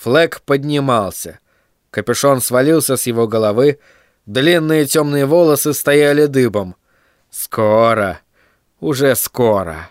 Флэк поднимался. Капюшон свалился с его головы, длинные темные волосы стояли дыбом. Скоро, уже скоро.